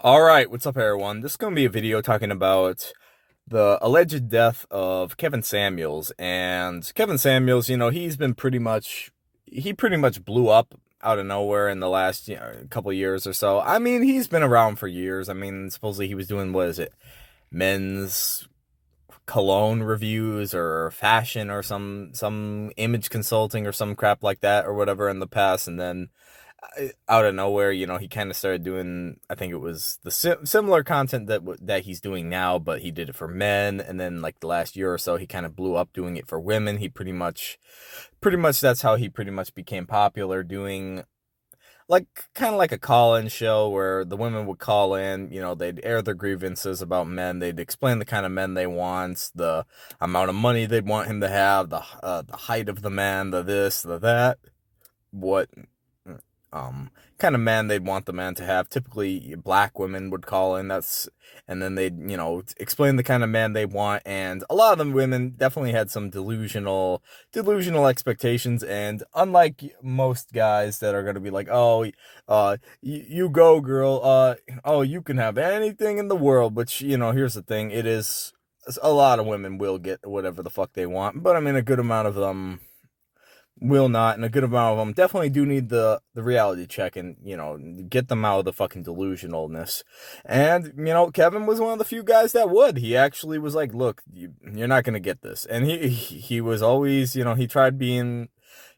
All right, what's up, everyone? This is going to be a video talking about the alleged death of Kevin Samuels. And Kevin Samuels, you know, he's been pretty much, he pretty much blew up out of nowhere in the last you know, couple years or so. I mean, he's been around for years. I mean, supposedly he was doing, what is it, men's cologne reviews or fashion or some some image consulting or some crap like that or whatever in the past and then out of nowhere, you know, he kind of started doing. I think it was the si similar content that that he's doing now, but he did it for men. And then, like the last year or so, he kind of blew up doing it for women. He pretty much, pretty much that's how he pretty much became popular doing. Like kind of like a call-in show where the women would call in, you know, they'd air their grievances about men. They'd explain the kind of men they want, the amount of money they'd want him to have, the uh, the height of the man, the this, the that, what um, kind of man they'd want the man to have. Typically, black women would call in. That's and then they'd you know explain the kind of man they want. And a lot of them women definitely had some delusional delusional expectations. And unlike most guys that are to be like, oh, uh, you, you go, girl. Uh, oh, you can have anything in the world. But you know, here's the thing: it is a lot of women will get whatever the fuck they want. But I mean, a good amount of them will not, and a good amount of them definitely do need the the reality check and you know get them out of the fucking delusionalness. And you know, Kevin was one of the few guys that would. He actually was like, "Look, you, you're not gonna get this," and he he was always, you know, he tried being.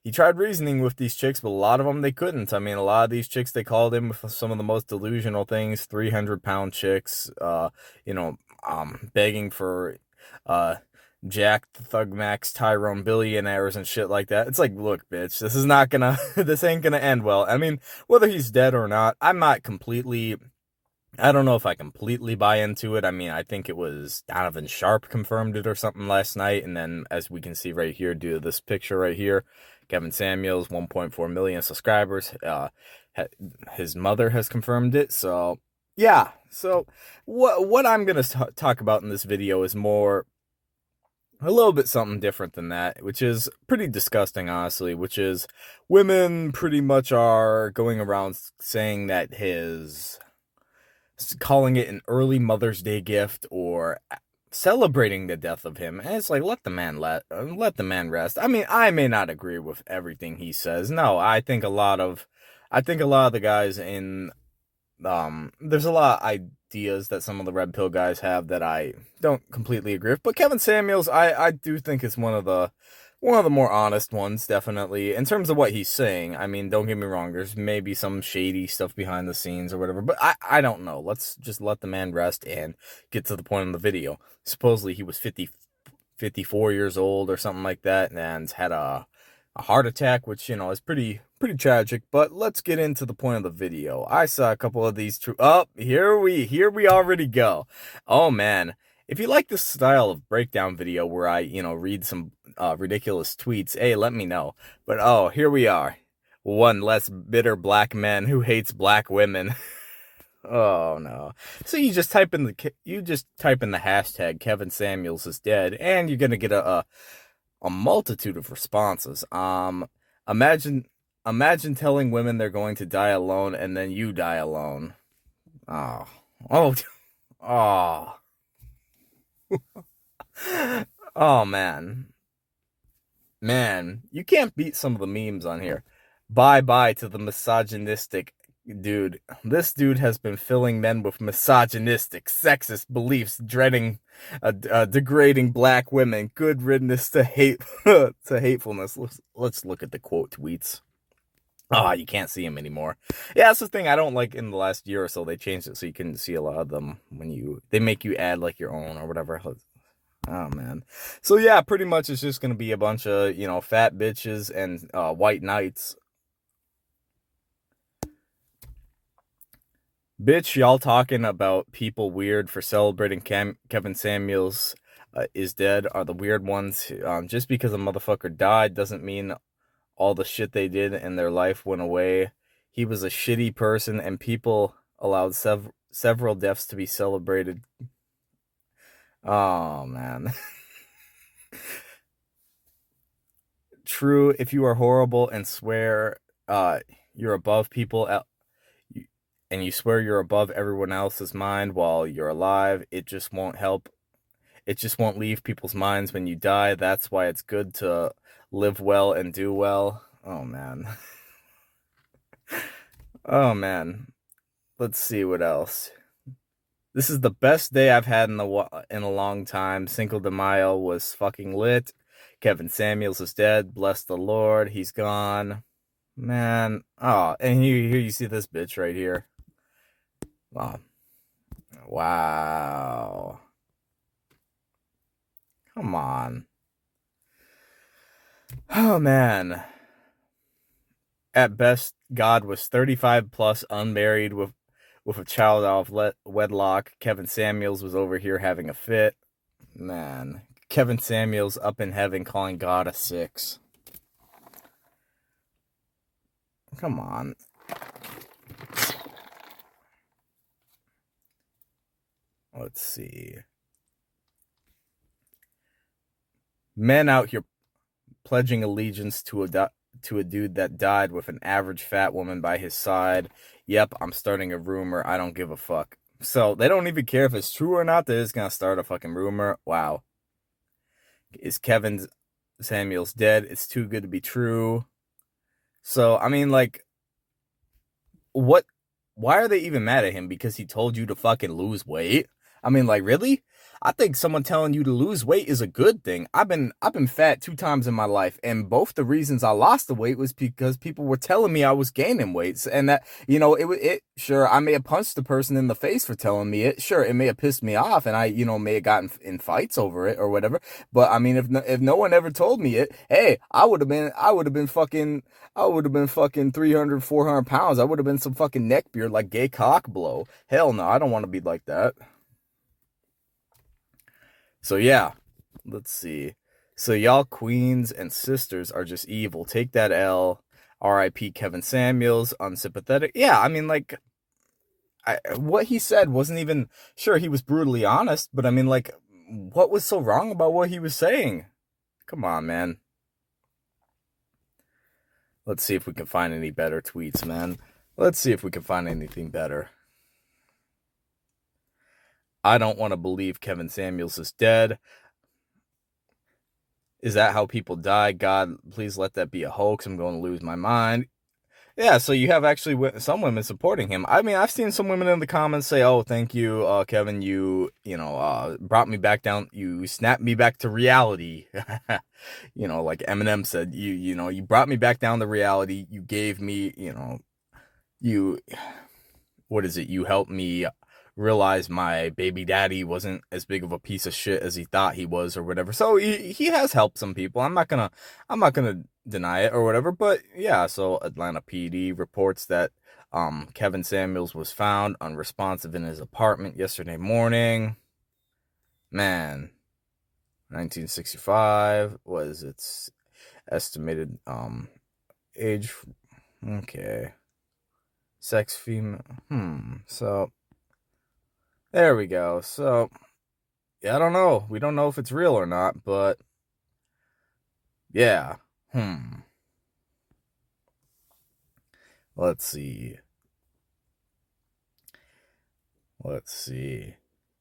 He tried reasoning with these chicks, but a lot of them they couldn't. I mean, a lot of these chicks they called him with some of the most delusional things. Three hundred pound chicks, uh, you know, um, begging for, uh, Jack the Thug Max Tyrone billionaires and shit like that. It's like, look, bitch, this is not gonna, this ain't gonna end well. I mean, whether he's dead or not, I'm not completely, I don't know if I completely buy into it. I mean, I think it was Donovan Sharpe confirmed it or something last night. And then, as we can see right here, due to this picture right here, Kevin Samuels, 1.4 million subscribers. Uh, his mother has confirmed it. So, yeah. So, what what I'm gonna talk about in this video is more a little bit something different than that, which is pretty disgusting, honestly, which is women pretty much are going around saying that his calling it an early Mother's Day gift or celebrating the death of him. And it's like, let the man let, uh, let the man rest. I mean, I may not agree with everything he says. No, I think a lot of, I think a lot of the guys in, um, there's a lot, of ideas that some of the red pill guys have that I don't completely agree with. But Kevin Samuels, I, I do think is one of the one of the more honest ones, definitely. In terms of what he's saying, I mean, don't get me wrong, there's maybe some shady stuff behind the scenes or whatever, but I, I don't know. Let's just let the man rest and get to the point in the video. Supposedly he was 50, 54 years old or something like that and had a, a heart attack, which, you know, is pretty pretty tragic, but let's get into the point of the video. I saw a couple of these true up. Oh, here we here we already go. Oh man. If you like this style of breakdown video where I, you know, read some uh, ridiculous tweets, hey, let me know. But oh, here we are. One less bitter black man who hates black women. oh no. So you just type in the you just type in the hashtag Kevin Samuels is dead and you're going to get a, a a multitude of responses. Um imagine Imagine telling women they're going to die alone and then you die alone. Oh. Oh. Oh. oh, man. Man, you can't beat some of the memes on here. Bye bye to the misogynistic dude. This dude has been filling men with misogynistic, sexist beliefs, dreading, uh, uh, degrading black women. Good riddance to hate to hatefulness. Let's, let's look at the quote tweets. Oh, you can't see them anymore. Yeah, that's the thing I don't like in the last year or so. They changed it so you can see a lot of them when you, they make you add like your own or whatever. Oh, man. So yeah, pretty much it's just going to be a bunch of, you know, fat bitches and uh, white knights. Bitch, y'all talking about people weird for celebrating Cam Kevin Samuels uh, is dead are the weird ones. Um, just because a motherfucker died doesn't mean all the shit they did and their life went away. He was a shitty person, and people allowed sev- several deaths to be celebrated. Oh, man. True, if you are horrible and swear uh, you're above people, and you swear you're above everyone else's mind while you're alive, it just won't help. It just won't leave people's minds when you die. That's why it's good to live well and do well. Oh man. oh man. Let's see what else. This is the best day I've had in the in a long time. Cinco de Mayo was fucking lit. Kevin Samuels is dead. Bless the Lord, he's gone. Man, oh, and here, here you see this bitch right here. Wow. Wow. Come on. Oh man. At best, God was 35 plus, unmarried, with with a child out of wedlock. Kevin Samuels was over here having a fit. Man, Kevin Samuels up in heaven calling God a six. Come on. Let's see. Men out here pledging allegiance to a to a dude that died with an average fat woman by his side. Yep, I'm starting a rumor. I don't give a fuck. So they don't even care if it's true or not. They're just gonna start a fucking rumor. Wow. Is Kevin Samuels dead? It's too good to be true. So I mean, like, what? Why are they even mad at him? Because he told you to fucking lose weight? I mean, like, really? I think someone telling you to lose weight is a good thing. I've been I've been fat two times in my life, and both the reasons I lost the weight was because people were telling me I was gaining weight, and that you know it it sure I may have punched the person in the face for telling me it. Sure, it may have pissed me off, and I you know may have gotten in fights over it or whatever. But I mean, if no, if no one ever told me it, hey, I would have been I would have been fucking I would have been fucking 300, 400 pounds. I would have been some fucking neck beard like gay cock blow. Hell no, I don't want to be like that. So yeah, let's see. So y'all queens and sisters are just evil. Take that L. R.I.P. Kevin Samuels, unsympathetic. Yeah, I mean, like, I, what he said wasn't even sure he was brutally honest, but I mean, like, what was so wrong about what he was saying? Come on, man. Let's see if we can find any better tweets, man. Let's see if we can find anything better. I don't want to believe Kevin Samuels is dead. Is that how people die? God, please let that be a hoax. I'm going to lose my mind. Yeah, so you have actually some women supporting him. I mean, I've seen some women in the comments say, "Oh, thank you, uh, Kevin. You, you know, uh, brought me back down. You snapped me back to reality." you know, like Eminem said, "You, you know, you brought me back down to reality. You gave me, you know, you, what is it? You helped me realized my baby daddy wasn't as big of a piece of shit as he thought he was or whatever. So he, he has helped some people. I'm not gonna I'm not gonna deny it or whatever. But yeah, so Atlanta PD reports that um, Kevin Samuels was found unresponsive in his apartment yesterday morning. Man, 1965 was its estimated um age. Okay. Sex female. Hmm. So there we go. So, yeah, I don't know. We don't know if it's real or not, but yeah. Hmm. Let's see. Let's see.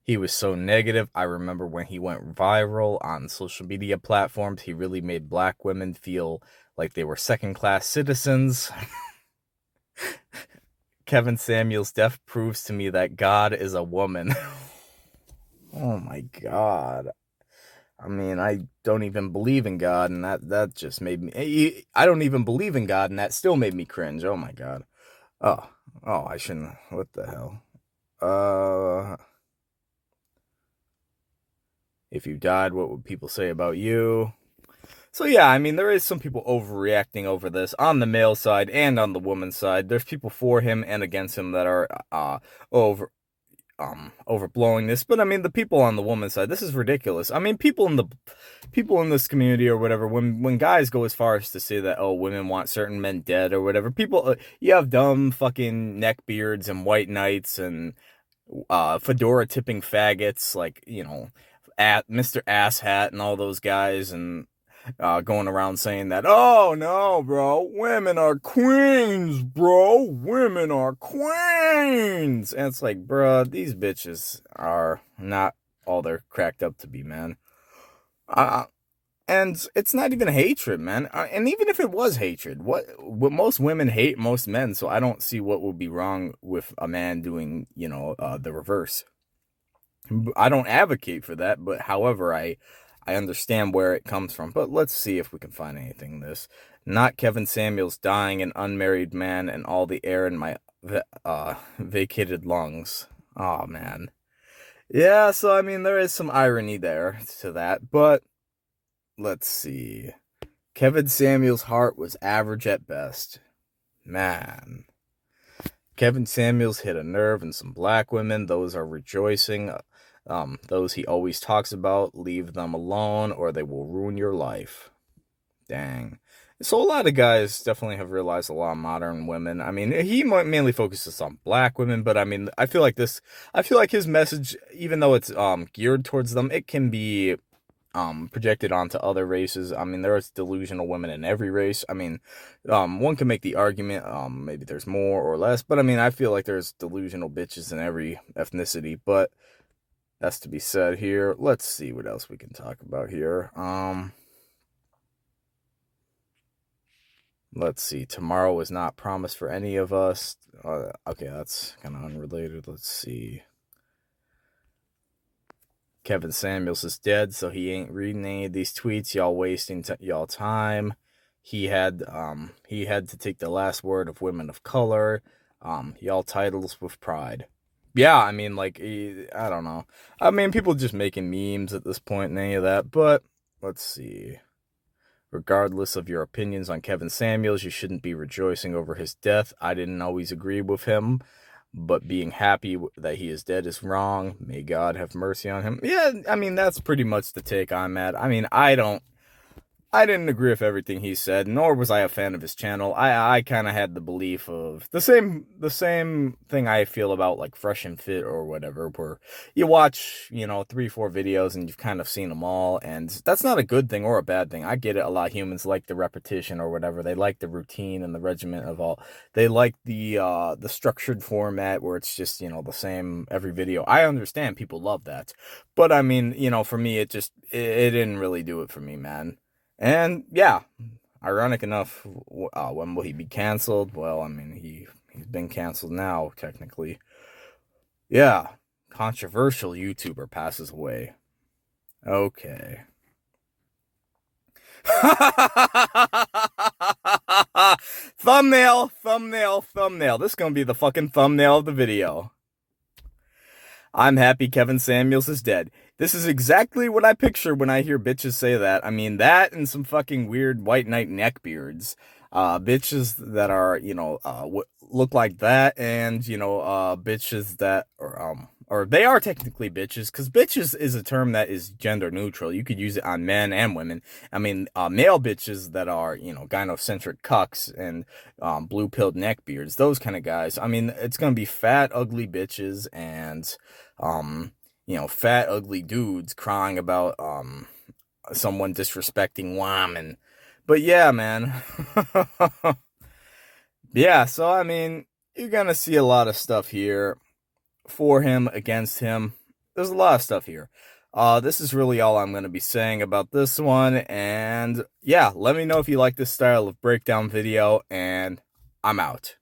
He was so negative. I remember when he went viral on social media platforms, he really made black women feel like they were second class citizens. Kevin Samuel's death proves to me that God is a woman. oh my God. I mean, I don't even believe in God, and that that just made me. Eh, I don't even believe in God, and that still made me cringe. Oh my God. Oh, oh, I shouldn't. What the hell? Uh, if you died, what would people say about you? So yeah, I mean, there is some people overreacting over this on the male side and on the woman's side. There's people for him and against him that are uh over um overblowing this, but I mean, the people on the woman's side, this is ridiculous. I mean, people in the people in this community or whatever, when when guys go as far as to say that oh, women want certain men dead or whatever, people uh, you have dumb fucking neckbeards and white knights and uh fedora tipping faggots like, you know, at Mr. Asshat and all those guys and uh, going around saying that, oh no, bro, women are queens, bro, women are queens. And it's like, bro, these bitches are not all they're cracked up to be, man. Uh, and it's not even hatred, man. Uh, and even if it was hatred, what what most women hate most men, so I don't see what would be wrong with a man doing, you know, uh, the reverse. I don't advocate for that, but however, I I understand where it comes from. But let's see if we can find anything in this. Not Kevin Samuels dying an unmarried man and all the air in my uh, vacated lungs. Oh man. Yeah, so I mean there is some irony there to that, but let's see. Kevin Samuel's heart was average at best. Man. Kevin Samuels hit a nerve in some black women. Those are rejoicing. Um, those he always talks about, leave them alone or they will ruin your life. Dang. So a lot of guys definitely have realized a lot of modern women. I mean, he mainly focuses on black women, but I mean, I feel like this, I feel like his message, even though it's um geared towards them, it can be um projected onto other races. I mean, there's delusional women in every race. I mean, um one can make the argument um maybe there's more or less, but I mean, I feel like there's delusional bitches in every ethnicity, but that's to be said here. Let's see what else we can talk about here. Um Let's see. Tomorrow was not promised for any of us. Uh, okay, that's kind of unrelated. Let's see. Kevin Samuels is dead, so he ain't reading any of these tweets. Y'all wasting y'all time. He had um he had to take the last word of women of color. Um, y'all titles with pride. Yeah, I mean, like, I don't know. I mean, people just making memes at this point and any of that, but let's see. Regardless of your opinions on Kevin Samuels, you shouldn't be rejoicing over his death. I didn't always agree with him but being happy that he is dead is wrong. May God have mercy on him. Yeah, I mean, that's pretty much the take I'm at. I mean, I don't, I didn't agree with everything he said, nor was I a fan of his channel. I I kind of had the belief of the same the same thing I feel about like Fresh and Fit or whatever, where you watch you know three four videos and you've kind of seen them all, and that's not a good thing or a bad thing. I get it. A lot of humans like the repetition or whatever. They like the routine and the regiment of all. They like the uh the structured format where it's just you know the same every video. I understand people love that, but I mean you know for me it just it, it didn't really do it for me, man. And yeah, ironic enough, uh, when will he be canceled? Well, I mean, he, he's been canceled now, technically. Yeah, controversial YouTuber passes away. Okay. thumbnail, thumbnail, thumbnail. This is to be the fucking thumbnail of the video. I'm happy Kevin Samuels is dead. This is exactly what I picture when I hear bitches say that. I mean, that and some fucking weird white knight neckbeards. Uh, bitches that are, you know, uh, look like that and, you know, uh, bitches that are, um, or they are technically bitches because bitches is a term that is gender neutral. You could use it on men and women. I mean, uh, male bitches that are, you know, gynocentric cucks and um, blue pilled neckbeards, those kind of guys. I mean, it's going to be fat, ugly bitches and, um, you know, fat, ugly dudes crying about um, someone disrespecting women. But yeah, man. yeah, so I mean, you're going to see a lot of stuff here for him, against him. There's a lot of stuff here. Uh, this is really all I'm going to be saying about this one. And yeah, let me know if you like this style of breakdown video, and I'm out.